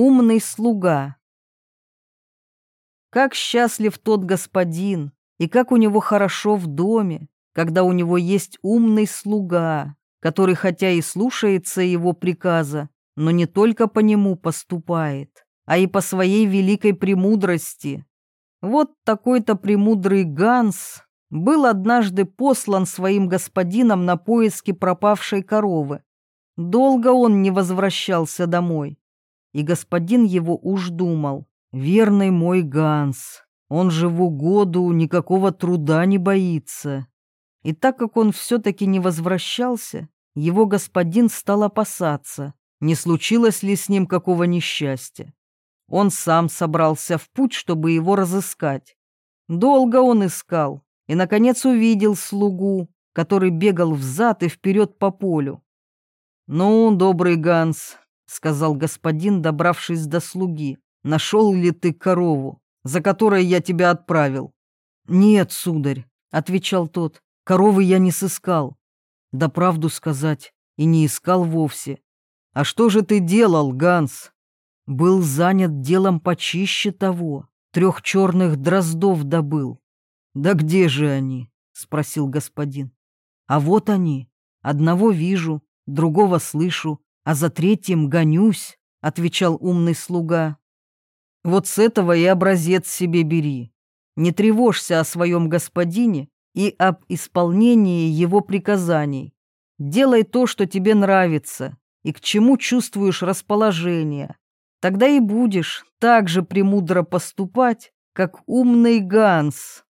Умный слуга. Как счастлив тот господин, и как у него хорошо в доме, когда у него есть умный слуга, который хотя и слушается его приказа, но не только по нему поступает, а и по своей великой премудрости. Вот такой-то премудрый Ганс был однажды послан своим господином на поиски пропавшей коровы. Долго он не возвращался домой и господин его уж думал, верный мой Ганс, он же в угоду никакого труда не боится. И так как он все-таки не возвращался, его господин стал опасаться, не случилось ли с ним какого несчастья. Он сам собрался в путь, чтобы его разыскать. Долго он искал и, наконец, увидел слугу, который бегал взад и вперед по полю. «Ну, добрый Ганс, — сказал господин, добравшись до слуги. «Нашел ли ты корову, за которой я тебя отправил?» «Нет, сударь», — отвечал тот, — «коровы я не сыскал». «Да правду сказать, и не искал вовсе». «А что же ты делал, Ганс?» «Был занят делом почище того. Трех черных дроздов добыл». «Да где же они?» — спросил господин. «А вот они. Одного вижу, другого слышу, а за третьим гонюсь», — отвечал умный слуга. «Вот с этого и образец себе бери. Не тревожься о своем господине и об исполнении его приказаний. Делай то, что тебе нравится и к чему чувствуешь расположение. Тогда и будешь так же премудро поступать, как умный Ганс».